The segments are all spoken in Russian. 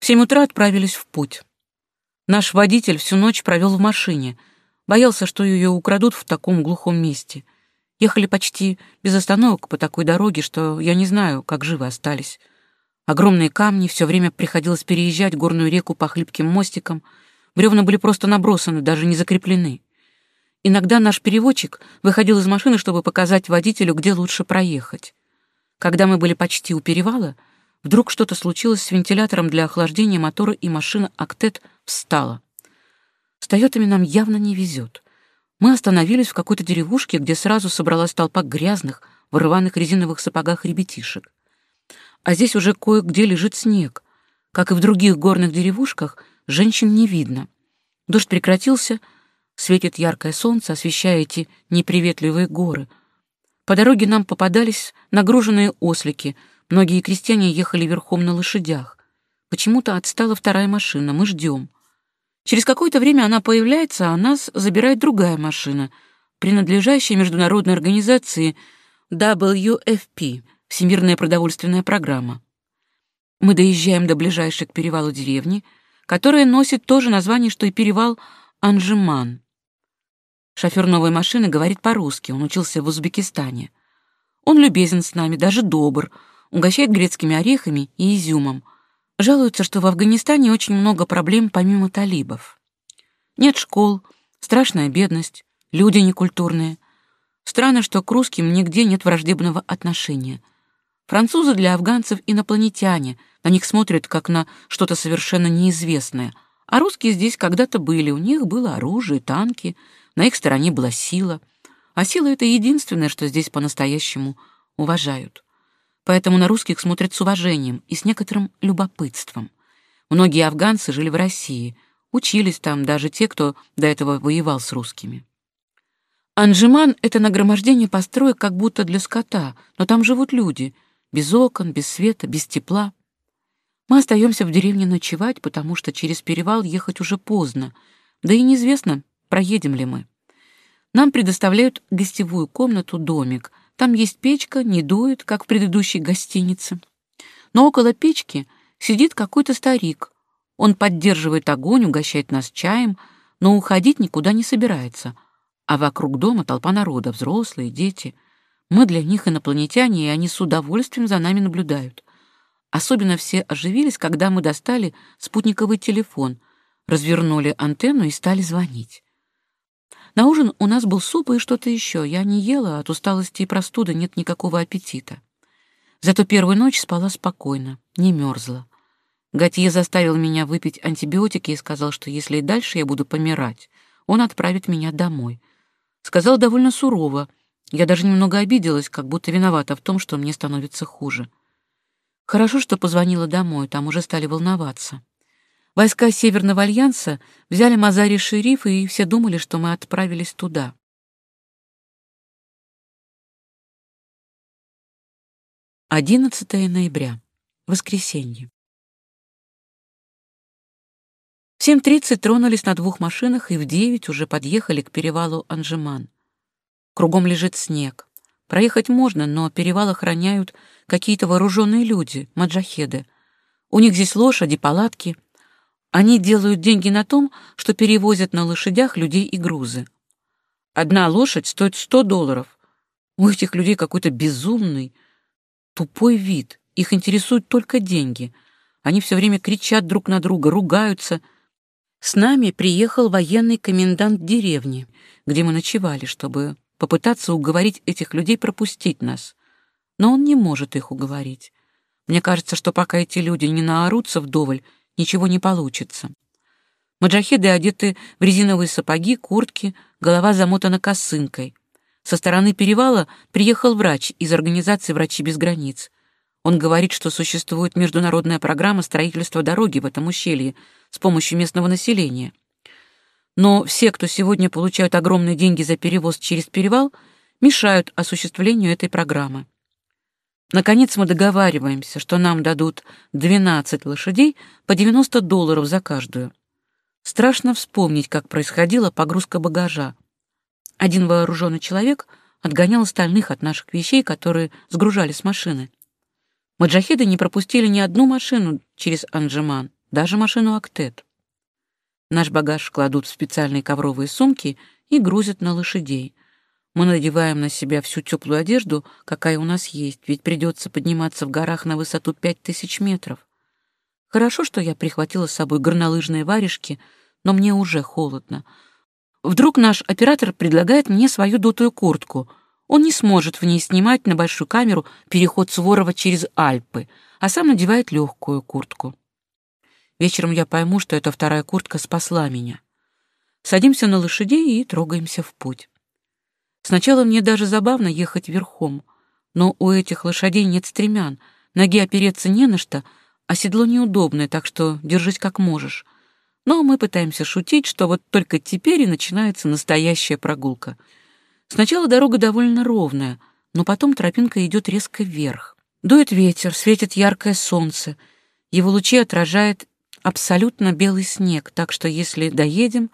В семь утра отправились в путь. Наш водитель всю ночь провел в машине, боялся, что ее украдут в таком глухом месте. Ехали почти без остановок по такой дороге, что я не знаю, как живы остались. Огромные камни, все время приходилось переезжать горную реку по хлипким мостикам. Бревна были просто набросаны, даже не закреплены. Иногда наш переводчик выходил из машины, чтобы показать водителю, где лучше проехать. Когда мы были почти у перевала, вдруг что-то случилось с вентилятором для охлаждения мотора, и машина «Актет» встала. С «Тойотами» нам явно не везет. Мы остановились в какой-то деревушке, где сразу собралась толпа грязных, в рваных резиновых сапогах ребятишек. А здесь уже кое-где лежит снег. Как и в других горных деревушках, женщин не видно. Дождь прекратился, светит яркое солнце, освещая эти неприветливые горы. По дороге нам попадались нагруженные ослики, многие крестьяне ехали верхом на лошадях. Почему-то отстала вторая машина, мы ждем. Через какое-то время она появляется, а нас забирает другая машина, принадлежащая международной организации WFP, Всемирная продовольственная программа. Мы доезжаем до ближайшей к перевалу деревни, которая носит то же название, что и перевал Анжиман. Шофер новой машины говорит по-русски, он учился в Узбекистане. Он любезен с нами, даже добр, угощает грецкими орехами и изюмом — Жалуются, что в Афганистане очень много проблем помимо талибов. Нет школ, страшная бедность, люди некультурные. Странно, что к русским нигде нет враждебного отношения. Французы для афганцев инопланетяне, на них смотрят как на что-то совершенно неизвестное. А русские здесь когда-то были, у них было оружие, танки, на их стороне была сила. А сила — это единственное, что здесь по-настоящему уважают поэтому на русских смотрят с уважением и с некоторым любопытством. Многие афганцы жили в России, учились там даже те, кто до этого воевал с русскими. Анжиман — это нагромождение построек как будто для скота, но там живут люди, без окон, без света, без тепла. Мы остаемся в деревне ночевать, потому что через перевал ехать уже поздно, да и неизвестно, проедем ли мы. Нам предоставляют гостевую комнату, домик, там есть печка, не дует, как в предыдущей гостинице. Но около печки сидит какой-то старик. Он поддерживает огонь, угощает нас чаем, но уходить никуда не собирается. А вокруг дома толпа народа, взрослые, дети. Мы для них инопланетяне, и они с удовольствием за нами наблюдают. Особенно все оживились, когда мы достали спутниковый телефон, развернули антенну и стали звонить. На ужин у нас был суп и что-то еще. Я не ела, от усталости и простуды нет никакого аппетита. Зато первую ночь спала спокойно, не мерзла. Готье заставил меня выпить антибиотики и сказал, что если и дальше я буду помирать, он отправит меня домой. Сказал довольно сурово. Я даже немного обиделась, как будто виновата в том, что мне становится хуже. Хорошо, что позвонила домой, там уже стали волноваться. Войска Северного альянса взяли Мазари-Шериф, и все думали, что мы отправились туда. Одиннадцатое ноября. Воскресенье. В 7.30 тронулись на двух машинах и в 9 уже подъехали к перевалу Анжеман. Кругом лежит снег. Проехать можно, но перевал охраняют какие-то вооруженные люди, маджахеды. У них здесь лошади, палатки — они делают деньги на том, что перевозят на лошадях людей и грузы. Одна лошадь стоит 100 долларов. У этих людей какой-то безумный, тупой вид. Их интересуют только деньги. Они все время кричат друг на друга, ругаются. С нами приехал военный комендант деревни, где мы ночевали, чтобы попытаться уговорить этих людей пропустить нас. Но он не может их уговорить. Мне кажется, что пока эти люди не наорутся вдоволь, ничего не получится. Маджахеды одеты в резиновые сапоги, куртки, голова замотана косынкой. Со стороны перевала приехал врач из организации «Врачи без границ». Он говорит, что существует международная программа строительства дороги в этом ущелье с помощью местного населения. Но все, кто сегодня получают огромные деньги за перевоз через перевал, мешают осуществлению этой программы. Наконец мы договариваемся, что нам дадут 12 лошадей по 90 долларов за каждую. Страшно вспомнить, как происходила погрузка багажа. Один вооруженный человек отгонял остальных от наших вещей, которые сгружали с машины. Маджахеды не пропустили ни одну машину через Анжеман, даже машину «Актет». Наш багаж кладут в специальные ковровые сумки и грузят на лошадей. Мы надеваем на себя всю теплую одежду, какая у нас есть, ведь придется подниматься в горах на высоту пять тысяч метров. Хорошо, что я прихватила с собой горнолыжные варежки, но мне уже холодно. Вдруг наш оператор предлагает мне свою дутую куртку. Он не сможет в ней снимать на большую камеру переход Суворова через Альпы, а сам надевает легкую куртку. Вечером я пойму, что эта вторая куртка спасла меня. Садимся на лошадей и трогаемся в путь. Сначала мне даже забавно ехать верхом, но у этих лошадей нет стремян, ноги опереться не на что — а седло неудобное, так что держись как можешь. Но мы пытаемся шутить, что вот только теперь и начинается настоящая прогулка. Сначала дорога довольно ровная, но потом тропинка идет резко вверх. Дует ветер, светит яркое солнце. Его лучи отражает абсолютно белый снег, так что если доедем,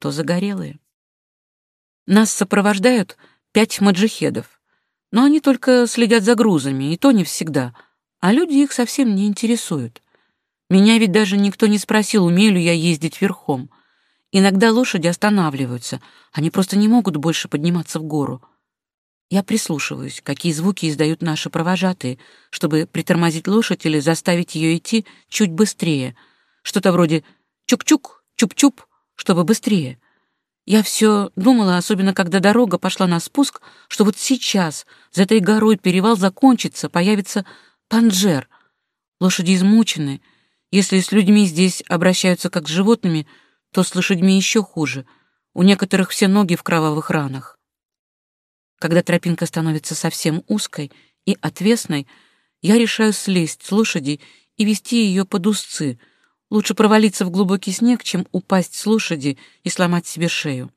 то загорелые. Нас сопровождают пять маджихедов, но они только следят за грузами, и то не всегда — а люди их совсем не интересуют. Меня ведь даже никто не спросил, умею ли я ездить верхом. Иногда лошади останавливаются, они просто не могут больше подниматься в гору. Я прислушиваюсь, какие звуки издают наши провожатые, чтобы притормозить лошадь или заставить ее идти чуть быстрее. Что-то вроде «чук-чук», «чуп-чуп», чтобы быстрее. Я все думала, особенно когда дорога пошла на спуск, что вот сейчас за этой горой перевал закончится, появится Панджер. Лошади измучены. Если с людьми здесь обращаются как с животными, то с лошадьми еще хуже. У некоторых все ноги в кровавых ранах. Когда тропинка становится совсем узкой и отвесной, я решаю слезть с лошади и вести ее под узцы. Лучше провалиться в глубокий снег, чем упасть с лошади и сломать себе шею.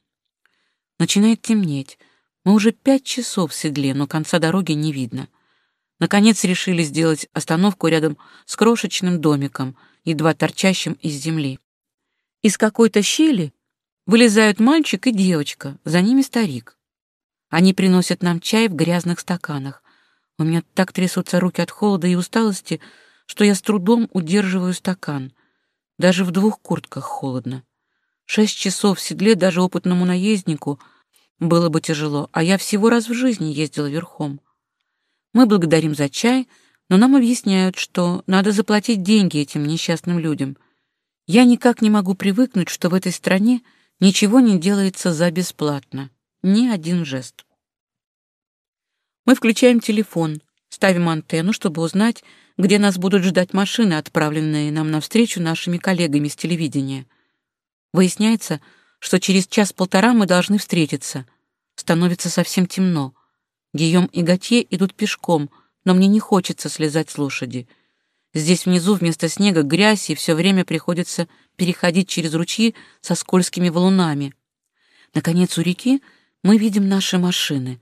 Начинает темнеть. Мы уже пять часов в седле, но конца дороги не видно. Наконец решили сделать остановку рядом с крошечным домиком, едва торчащим из земли. Из какой-то щели вылезают мальчик и девочка, за ними старик. Они приносят нам чай в грязных стаканах. У меня так трясутся руки от холода и усталости, что я с трудом удерживаю стакан. Даже в двух куртках холодно. Шесть часов в седле даже опытному наезднику было бы тяжело, а я всего раз в жизни ездила верхом. Мы благодарим за чай, но нам объясняют, что надо заплатить деньги этим несчастным людям. Я никак не могу привыкнуть, что в этой стране ничего не делается за бесплатно. Ни один жест. Мы включаем телефон, ставим антенну, чтобы узнать, где нас будут ждать машины, отправленные нам навстречу нашими коллегами с телевидения. Выясняется, что через час-полтора мы должны встретиться. Становится совсем темно. Гийом и Готье идут пешком, но мне не хочется слезать с лошади. Здесь внизу вместо снега грязь, и все время приходится переходить через ручьи со скользкими валунами. Наконец, у реки мы видим наши машины.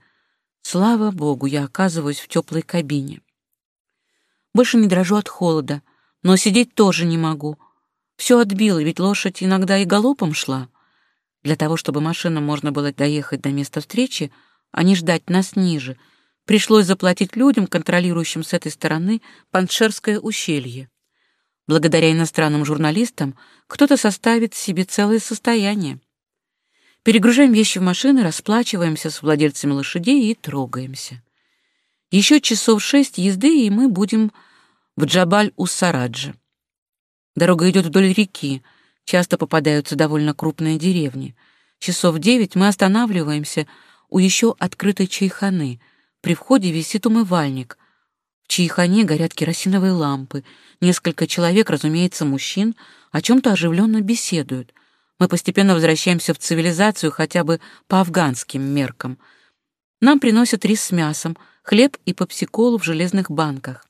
Слава богу, я оказываюсь в теплой кабине. Больше не дрожу от холода, но сидеть тоже не могу. Все отбило, ведь лошадь иногда и галопом шла. Для того, чтобы машинам можно было доехать до места встречи, а не ждать нас ниже. Пришлось заплатить людям, контролирующим с этой стороны Паншерское ущелье. Благодаря иностранным журналистам кто-то составит себе целое состояние. Перегружаем вещи в машины, расплачиваемся с владельцами лошадей и трогаемся. Еще часов шесть езды, и мы будем в Джабаль-Уссараджи. Дорога идет вдоль реки, часто попадаются довольно крупные деревни. Часов девять мы останавливаемся — у еще открытой чайханы. При входе висит умывальник. В чайхане горят керосиновые лампы. Несколько человек, разумеется, мужчин, о чем-то оживленно беседуют. Мы постепенно возвращаемся в цивилизацию хотя бы по афганским меркам. Нам приносят рис с мясом, хлеб и попсиколу в железных банках.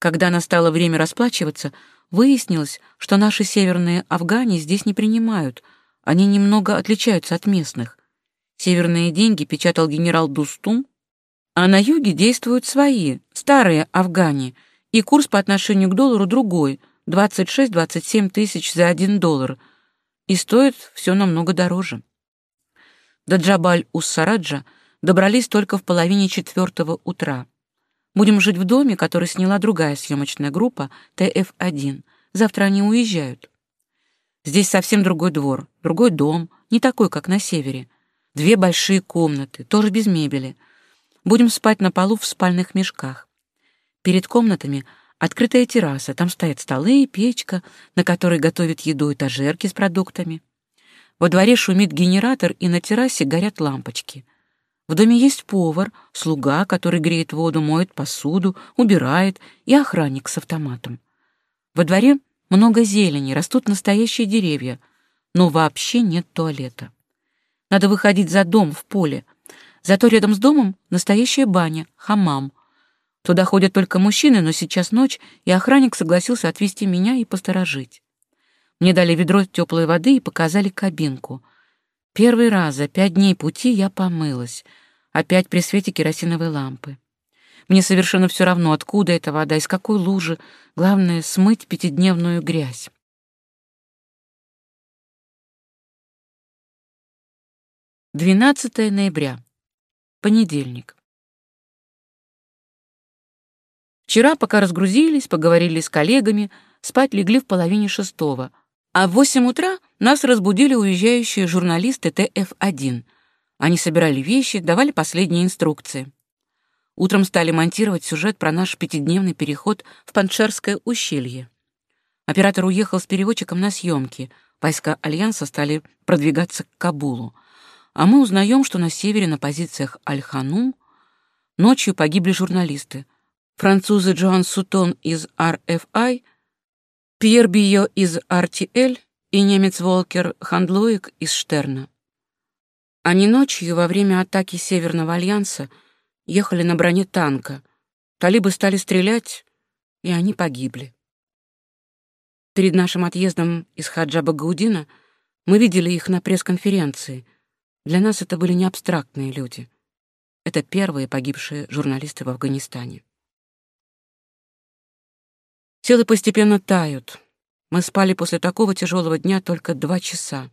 Когда настало время расплачиваться, выяснилось, что наши северные афгане здесь не принимают, они немного отличаются от местных. Северные деньги печатал генерал Дустум, а на юге действуют свои, старые афгане, и курс по отношению к доллару другой — 26-27 тысяч за один доллар, и стоит все намного дороже. До Джабаль-Уссараджа добрались только в половине четвертого утра. Будем жить в доме, который сняла другая съемочная группа ТФ-1. Завтра они уезжают. Здесь совсем другой двор, другой дом, не такой, как на севере. Две большие комнаты, тоже без мебели. Будем спать на полу в спальных мешках. Перед комнатами открытая терраса, там стоят столы и печка, на которой готовят еду этажерки с продуктами. Во дворе шумит генератор, и на террасе горят лампочки. В доме есть повар, слуга, который греет воду, моет посуду, убирает, и охранник с автоматом. Во дворе много зелени, растут настоящие деревья, но вообще нет туалета. Надо выходить за дом, в поле. Зато рядом с домом настоящая баня, хамам. Туда ходят только мужчины, но сейчас ночь, и охранник согласился отвезти меня и посторожить. Мне дали ведро теплой воды и показали кабинку. Первый раз за пять дней пути я помылась, опять при свете керосиновой лампы. Мне совершенно все равно, откуда эта вода, из какой лужи. Главное — смыть пятидневную грязь. Двенадцатое ноября. Понедельник. Вчера, пока разгрузились, поговорили с коллегами, спать легли в половине шестого, а в восемь утра нас разбудили уезжающие журналисты ТФ-1. Они собирали вещи, давали последние инструкции. Утром стали монтировать сюжет про наш пятидневный переход в Паншерское ущелье. Оператор уехал с переводчиком на съемки. Войска Альянса стали продвигаться к Кабулу. А мы узнаем, что на севере на позициях Аль-Ханум ночью погибли журналисты. Французы Джоан Сутон из RFI, Пьер Био из RTL и немец Волкер Хандлуик из Штерна. Они ночью во время атаки Северного Альянса — ехали на броне танка. Талибы стали стрелять, и они погибли. Перед нашим отъездом из Хаджаба Гаудина мы видели их на пресс-конференции. Для нас это были не абстрактные люди. Это первые погибшие журналисты в Афганистане. Силы постепенно тают. Мы спали после такого тяжелого дня только два часа.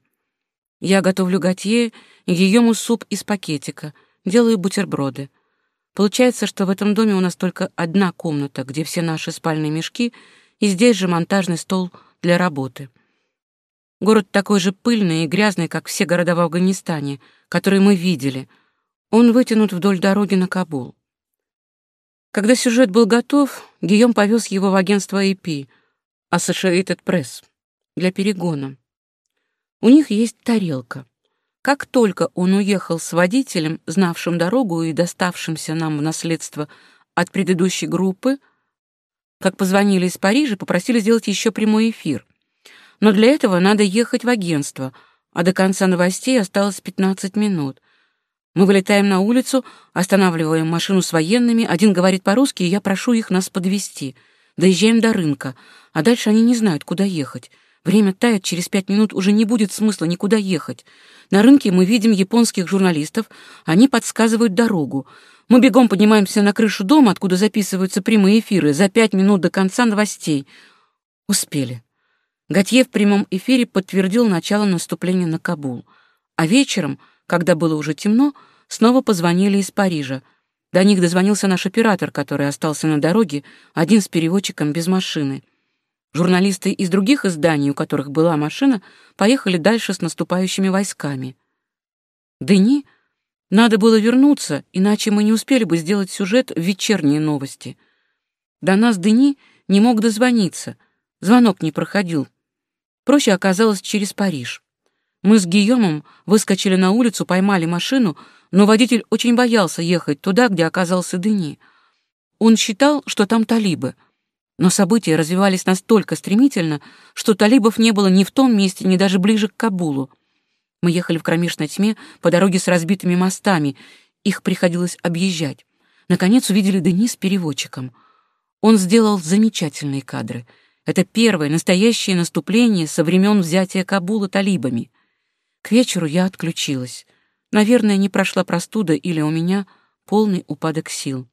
Я готовлю готье Гийому суп из пакетика, делаю бутерброды — Получается, что в этом доме у нас только одна комната, где все наши спальные мешки, и здесь же монтажный стол для работы. Город такой же пыльный и грязный, как все города в Афганистане, которые мы видели. Он вытянут вдоль дороги на Кабул. Когда сюжет был готов, Гийом повез его в агентство AP, Associated Press, для перегона. У них есть тарелка. Как только он уехал с водителем, знавшим дорогу и доставшимся нам в наследство от предыдущей группы, как позвонили из Парижа, попросили сделать еще прямой эфир. Но для этого надо ехать в агентство, а до конца новостей осталось 15 минут. Мы вылетаем на улицу, останавливаем машину с военными, один говорит по-русски, и я прошу их нас подвести. Доезжаем до рынка, а дальше они не знают, куда ехать. Время тает, через пять минут уже не будет смысла никуда ехать. На рынке мы видим японских журналистов, они подсказывают дорогу. Мы бегом поднимаемся на крышу дома, откуда записываются прямые эфиры, за пять минут до конца новостей. Успели. Готье в прямом эфире подтвердил начало наступления на Кабул. А вечером, когда было уже темно, снова позвонили из Парижа. До них дозвонился наш оператор, который остался на дороге, один с переводчиком без машины. Журналисты из других изданий, у которых была машина, поехали дальше с наступающими войсками. Дени надо было вернуться, иначе мы не успели бы сделать сюжет в вечерние новости. До нас Дени не мог дозвониться, звонок не проходил. Проще оказалось через Париж. Мы с Гийомом выскочили на улицу, поймали машину, но водитель очень боялся ехать туда, где оказался Дени. Он считал, что там талибы — но события развивались настолько стремительно, что талибов не было ни в том месте, ни даже ближе к Кабулу. Мы ехали в кромешной тьме по дороге с разбитыми мостами, их приходилось объезжать. Наконец увидели Денис с переводчиком. Он сделал замечательные кадры. Это первое настоящее наступление со времен взятия Кабула талибами. К вечеру я отключилась. Наверное, не прошла простуда или у меня полный упадок сил.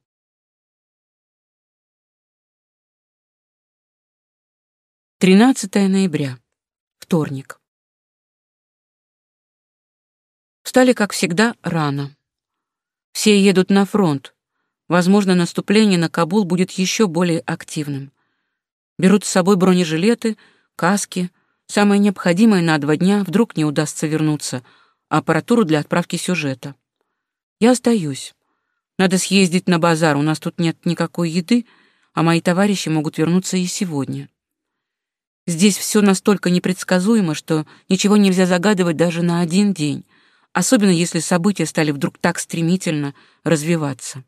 13 ноября. Вторник. Встали, как всегда, рано. Все едут на фронт. Возможно, наступление на Кабул будет еще более активным. Берут с собой бронежилеты, каски, самое необходимое на два дня, вдруг не удастся вернуться, аппаратуру для отправки сюжета. Я остаюсь. Надо съездить на базар, у нас тут нет никакой еды, а мои товарищи могут вернуться и сегодня. Здесь все настолько непредсказуемо, что ничего нельзя загадывать даже на один день, особенно если события стали вдруг так стремительно развиваться.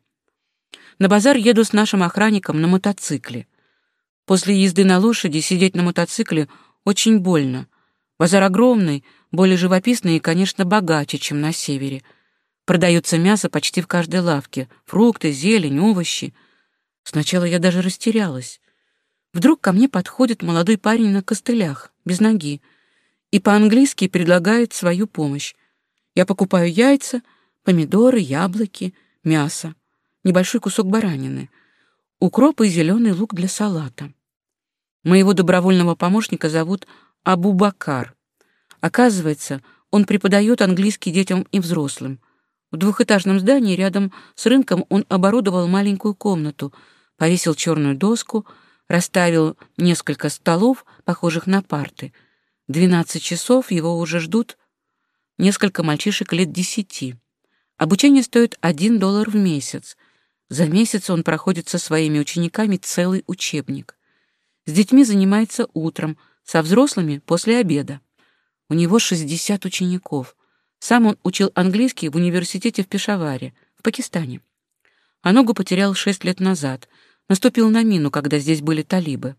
На базар еду с нашим охранником на мотоцикле. После езды на лошади сидеть на мотоцикле очень больно. Базар огромный, более живописный и, конечно, богаче, чем на севере. Продается мясо почти в каждой лавке, фрукты, зелень, овощи. Сначала я даже растерялась. Вдруг ко мне подходит молодой парень на костылях, без ноги, и по-английски предлагает свою помощь. Я покупаю яйца, помидоры, яблоки, мясо небольшой кусок баранины, укроп и зеленый лук для салата. Моего добровольного помощника зовут Абу Бакар. Оказывается, он преподает английский детям и взрослым. В двухэтажном здании рядом с рынком он оборудовал маленькую комнату, повесил черную доску, расставил несколько столов, похожих на парты. Двенадцать часов его уже ждут несколько мальчишек лет десяти. Обучение стоит один доллар в месяц. За месяц он проходит со своими учениками целый учебник. С детьми занимается утром, со взрослыми — после обеда. У него 60 учеников. Сам он учил английский в университете в Пешаваре, в Пакистане. А ногу потерял 6 лет назад. Наступил на мину, когда здесь были талибы.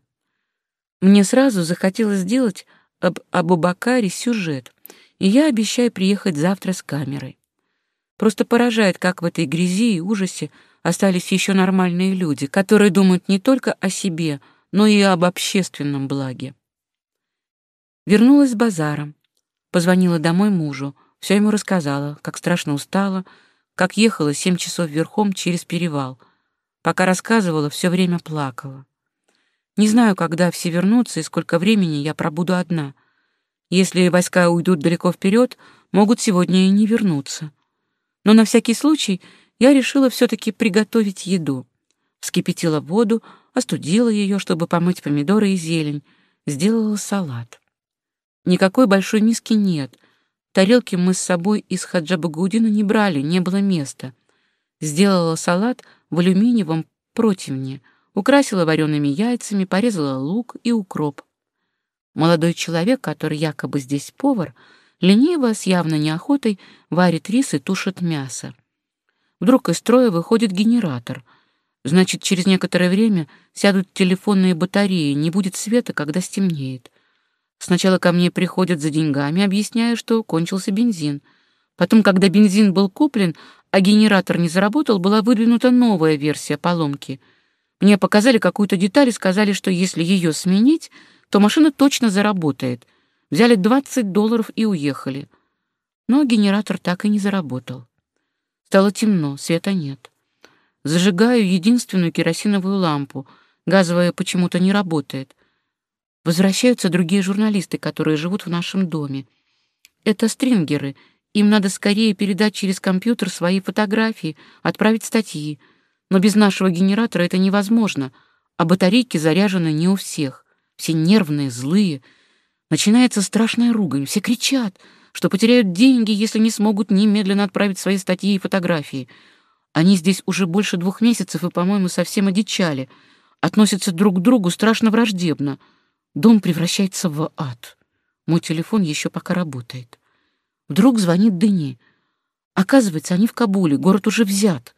Мне сразу захотелось сделать об Абу-Бакаре сюжет, и я обещаю приехать завтра с камерой. Просто поражает, как в этой грязи и ужасе остались еще нормальные люди, которые думают не только о себе, но и об общественном благе. Вернулась с базара, позвонила домой мужу, все ему рассказала, как страшно устала, как ехала семь часов верхом через перевал. Пока рассказывала, все время плакала. Не знаю, когда все вернутся и сколько времени я пробуду одна. Если войска уйдут далеко вперед, могут сегодня и не вернуться. Но на всякий случай я решила все-таки приготовить еду. Вскипятила воду, остудила ее, чтобы помыть помидоры и зелень, сделала салат. Никакой большой миски нет. Тарелки мы с собой из Хаджабагудина не брали, не было места. Сделала салат в алюминиевом противне, украсила вареными яйцами, порезала лук и укроп. Молодой человек, который якобы здесь повар, лениво, с явной неохотой, варит рис и тушит мясо. Вдруг из строя выходит генератор. Значит, через некоторое время сядут телефонные батареи, не будет света, когда стемнеет. Сначала ко мне приходят за деньгами, объясняя, что кончился бензин. Потом, когда бензин был куплен, а генератор не заработал, была выдвинута новая версия поломки. Мне показали какую-то деталь и сказали, что если ее сменить, то машина точно заработает. Взяли 20 долларов и уехали. Но генератор так и не заработал. Стало темно, света нет. Зажигаю единственную керосиновую лампу. Газовая почему-то не работает. Возвращаются другие журналисты, которые живут в нашем доме. Это стрингеры. Им надо скорее передать через компьютер свои фотографии, отправить статьи. Но без нашего генератора это невозможно, а батарейки заряжены не у всех. Все нервные, злые. Начинается страшная ругань, все кричат — что потеряют деньги, если не смогут немедленно отправить свои статьи и фотографии. Они здесь уже больше двух месяцев и, по-моему, совсем одичали. Относятся друг к другу страшно враждебно. Дом превращается в ад. Мой телефон еще пока работает. Вдруг звонит Дени. Оказывается, они в Кабуле, город уже взят.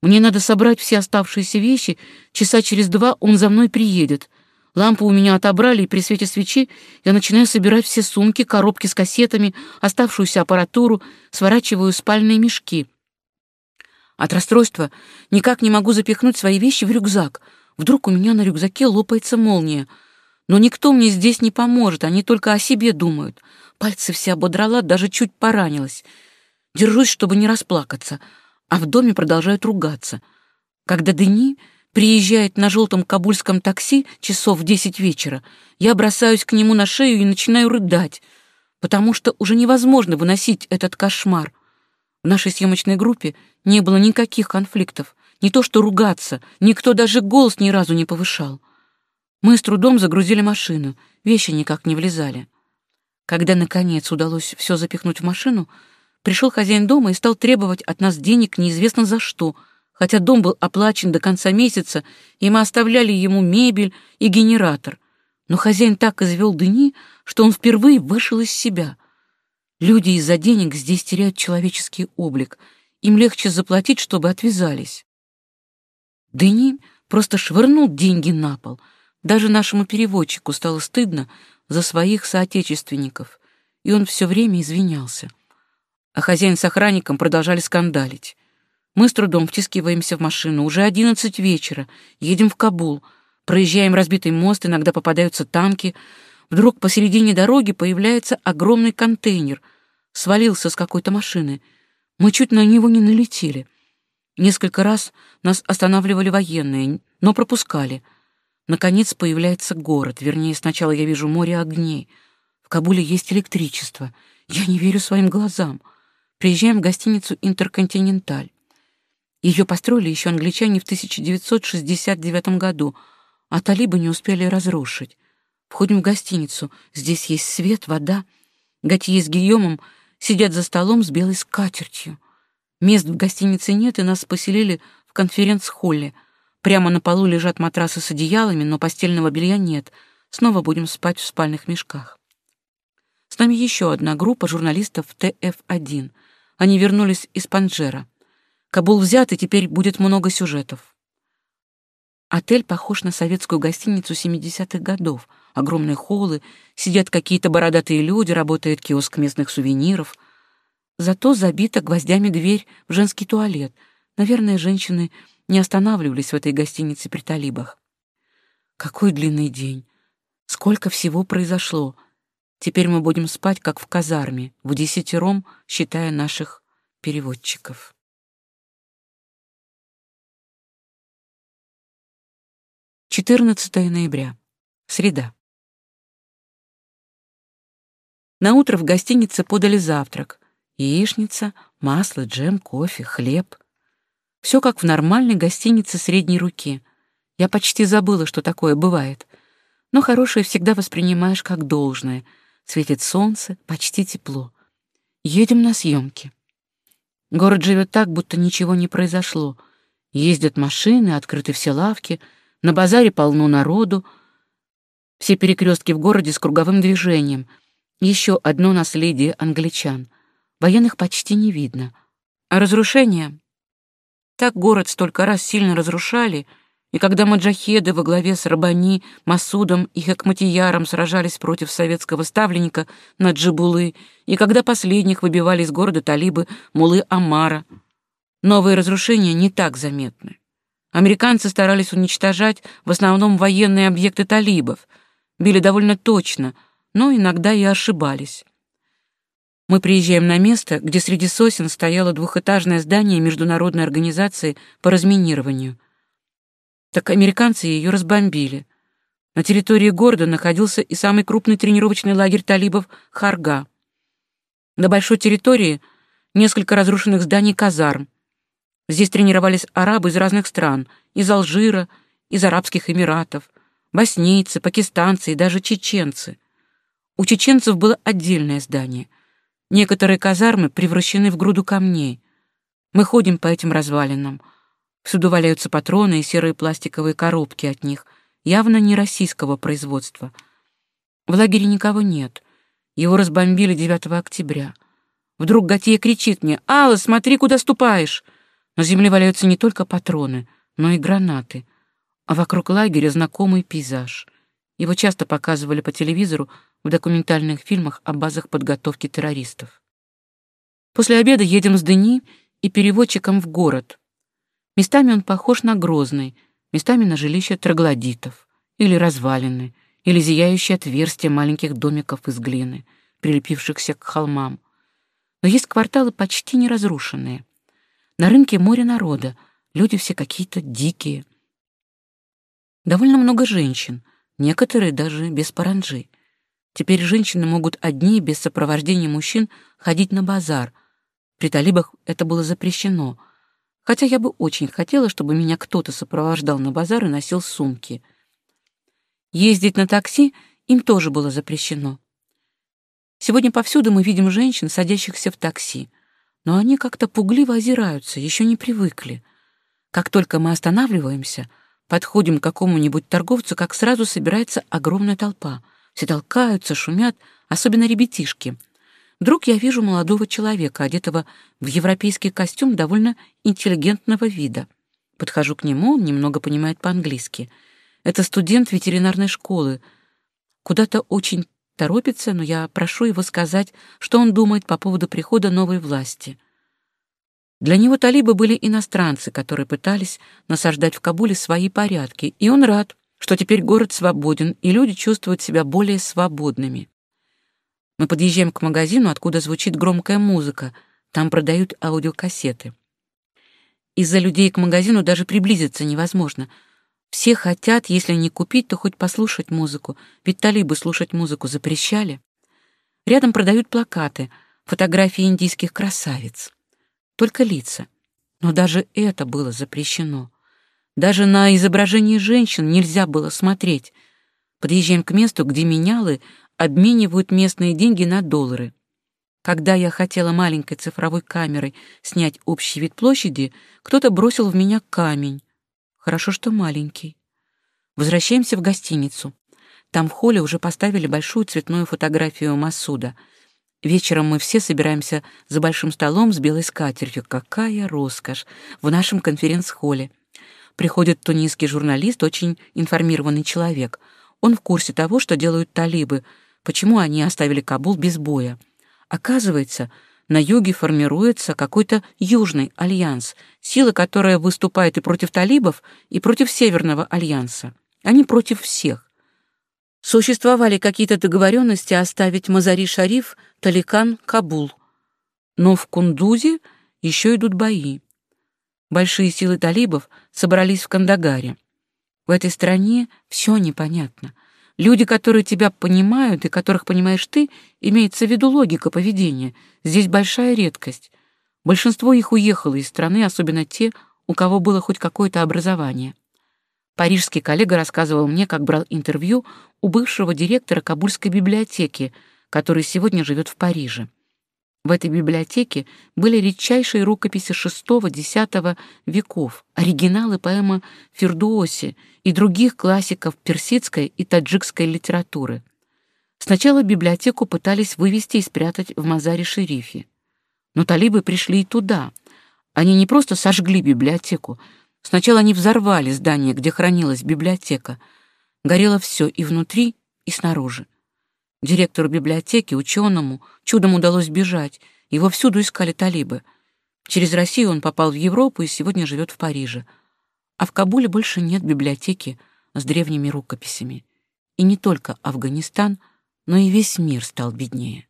Мне надо собрать все оставшиеся вещи, часа через два он за мной приедет. Лампу у меня отобрали, и при свете свечи я начинаю собирать все сумки, коробки с кассетами, оставшуюся аппаратуру, сворачиваю спальные мешки. От расстройства никак не могу запихнуть свои вещи в рюкзак. Вдруг у меня на рюкзаке лопается молния. Но никто мне здесь не поможет, они только о себе думают. Пальцы все ободрала, даже чуть поранилась. Держусь, чтобы не расплакаться, а в доме продолжают ругаться. Когда Дени приезжает на желтом кабульском такси часов в десять вечера, я бросаюсь к нему на шею и начинаю рыдать, потому что уже невозможно выносить этот кошмар. В нашей съемочной группе не было никаких конфликтов, не то что ругаться, никто даже голос ни разу не повышал. Мы с трудом загрузили машину, вещи никак не влезали. Когда, наконец, удалось все запихнуть в машину, пришел хозяин дома и стал требовать от нас денег неизвестно за что, хотя дом был оплачен до конца месяца, и мы оставляли ему мебель и генератор. Но хозяин так извел дыни, что он впервые вышел из себя. Люди из-за денег здесь теряют человеческий облик. Им легче заплатить, чтобы отвязались. Дыни просто швырнул деньги на пол. Даже нашему переводчику стало стыдно за своих соотечественников, и он все время извинялся. А хозяин с охранником продолжали скандалить. Мы с трудом втискиваемся в машину. Уже одиннадцать вечера. Едем в Кабул. Проезжаем разбитый мост, иногда попадаются танки. Вдруг посередине дороги появляется огромный контейнер. Свалился с какой-то машины. Мы чуть на него не налетели. Несколько раз нас останавливали военные, но пропускали. Наконец появляется город. Вернее, сначала я вижу море огней. В Кабуле есть электричество. Я не верю своим глазам. Приезжаем в гостиницу «Интерконтиненталь». Ее построили еще англичане в 1969 году, а талибы не успели разрушить. Входим в гостиницу. Здесь есть свет, вода. Готье с Гийомом сидят за столом с белой скатертью. Мест в гостинице нет, и нас поселили в конференц-холле. Прямо на полу лежат матрасы с одеялами, но постельного белья нет. Снова будем спать в спальных мешках. С нами еще одна группа журналистов ТФ-1. Они вернулись из Панджера. Кабул взят, и теперь будет много сюжетов. Отель похож на советскую гостиницу 70-х годов. Огромные холлы, сидят какие-то бородатые люди, работает киоск местных сувениров. Зато забита гвоздями дверь в женский туалет. Наверное, женщины не останавливались в этой гостинице при талибах. Какой длинный день! Сколько всего произошло! Теперь мы будем спать, как в казарме, в десятером, считая наших переводчиков. 14 ноября. Среда. На утро в гостинице подали завтрак. Яичница, масло, джем, кофе, хлеб. Все как в нормальной гостинице средней руки. Я почти забыла, что такое бывает. Но хорошее всегда воспринимаешь как должное. Светит солнце, почти тепло. Едем на съемки. Город живет так, будто ничего не произошло. Ездят машины, открыты все лавки — на базаре полно народу, все перекрестки в городе с круговым движением. Еще одно наследие англичан. Военных почти не видно. А разрушения? Так город столько раз сильно разрушали, и когда маджахеды во главе с Рабани, Масудом и Хакматияром сражались против советского ставленника на Джибулы, и когда последних выбивали из города талибы Мулы Амара, новые разрушения не так заметны. Американцы старались уничтожать в основном военные объекты талибов, били довольно точно, но иногда и ошибались. Мы приезжаем на место, где среди сосен стояло двухэтажное здание Международной организации по разминированию. Так американцы ее разбомбили. На территории города находился и самый крупный тренировочный лагерь талибов Харга. На большой территории несколько разрушенных зданий казарм, Здесь тренировались арабы из разных стран, из Алжира, из Арабских Эмиратов, боснийцы, пакистанцы и даже чеченцы. У чеченцев было отдельное здание. Некоторые казармы превращены в груду камней. Мы ходим по этим развалинам. Всюду валяются патроны и серые пластиковые коробки от них, явно не российского производства. В лагере никого нет. Его разбомбили 9 октября. Вдруг Готье кричит мне «Алла, смотри, куда ступаешь!» На земле валяются не только патроны, но и гранаты, а вокруг лагеря знакомый пейзаж. Его часто показывали по телевизору в документальных фильмах о базах подготовки террористов. После обеда едем с Дени и переводчиком в город. Местами он похож на Грозный, местами на жилище троглодитов, или развалины, или зияющие отверстия маленьких домиков из глины, прилепившихся к холмам. Но есть кварталы почти неразрушенные — на рынке море народа, люди все какие-то дикие. Довольно много женщин, некоторые даже без паранджи. Теперь женщины могут одни, без сопровождения мужчин, ходить на базар. При талибах это было запрещено. Хотя я бы очень хотела, чтобы меня кто-то сопровождал на базар и носил сумки. Ездить на такси им тоже было запрещено. Сегодня повсюду мы видим женщин, садящихся в такси, но они как-то пугливо озираются, еще не привыкли. Как только мы останавливаемся, подходим к какому-нибудь торговцу, как сразу собирается огромная толпа. Все толкаются, шумят, особенно ребятишки. Вдруг я вижу молодого человека, одетого в европейский костюм довольно интеллигентного вида. Подхожу к нему, он немного понимает по-английски. Это студент ветеринарной школы. Куда-то очень торопится, но я прошу его сказать, что он думает по поводу прихода новой власти. Для него талибы были иностранцы, которые пытались насаждать в Кабуле свои порядки, и он рад, что теперь город свободен, и люди чувствуют себя более свободными. Мы подъезжаем к магазину, откуда звучит громкая музыка. Там продают аудиокассеты. Из-за людей к магазину даже приблизиться невозможно — все хотят, если не купить, то хоть послушать музыку, ведь талибы слушать музыку запрещали. Рядом продают плакаты, фотографии индийских красавиц. Только лица. Но даже это было запрещено. Даже на изображении женщин нельзя было смотреть. Подъезжаем к месту, где менялы обменивают местные деньги на доллары. Когда я хотела маленькой цифровой камерой снять общий вид площади, кто-то бросил в меня камень. Хорошо, что маленький. Возвращаемся в гостиницу. Там в холле уже поставили большую цветную фотографию Масуда. Вечером мы все собираемся за большим столом с белой скатертью. Какая роскошь! В нашем конференц-холле. Приходит тунисский журналист, очень информированный человек. Он в курсе того, что делают талибы, почему они оставили Кабул без боя. Оказывается, на юге формируется какой-то Южный альянс, сила, которая выступает и против талибов, и против Северного альянса. Они против всех. Существовали какие-то договоренности оставить Мазари-Шариф, Таликан, Кабул. Но в Кундузе еще идут бои. Большие силы талибов собрались в Кандагаре. В этой стране все непонятно — Люди, которые тебя понимают и которых понимаешь ты, имеется в виду логика поведения. Здесь большая редкость. Большинство их уехало из страны, особенно те, у кого было хоть какое-то образование. Парижский коллега рассказывал мне, как брал интервью у бывшего директора Кабульской библиотеки, который сегодня живет в Париже. В этой библиотеке были редчайшие рукописи VI-X веков, оригиналы поэмы Фердуоси и других классиков персидской и таджикской литературы. Сначала библиотеку пытались вывести и спрятать в Мазаре-Шерифе. Но талибы пришли и туда. Они не просто сожгли библиотеку. Сначала они взорвали здание, где хранилась библиотека. Горело все и внутри, и снаружи. Директору библиотеки, ученому, чудом удалось бежать. Его всюду искали талибы. Через Россию он попал в Европу и сегодня живет в Париже. А в Кабуле больше нет библиотеки с древними рукописями. И не только Афганистан, но и весь мир стал беднее.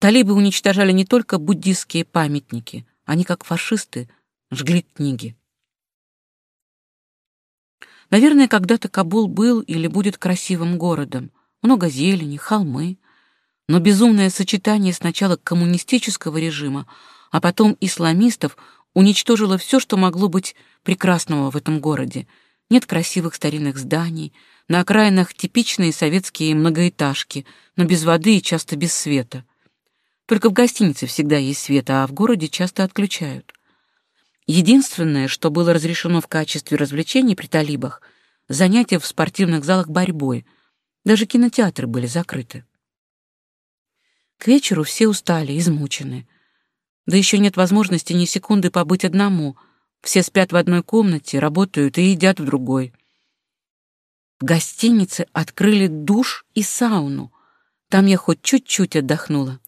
Талибы уничтожали не только буддистские памятники, они, как фашисты, жгли книги. Наверное, когда-то Кабул был или будет красивым городом — много зелени, холмы. Но безумное сочетание сначала коммунистического режима, а потом исламистов уничтожило все, что могло быть прекрасного в этом городе. Нет красивых старинных зданий, на окраинах типичные советские многоэтажки, но без воды и часто без света. Только в гостинице всегда есть свет, а в городе часто отключают. Единственное, что было разрешено в качестве развлечений при талибах — занятия в спортивных залах борьбой — даже кинотеатры были закрыты. К вечеру все устали, измучены. Да еще нет возможности ни секунды побыть одному. Все спят в одной комнате, работают и едят в другой. В гостинице открыли душ и сауну. Там я хоть чуть-чуть отдохнула.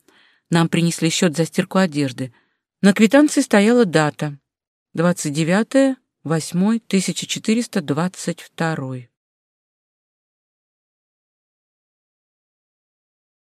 Нам принесли счет за стирку одежды. На квитанции стояла дата — 29 8 1422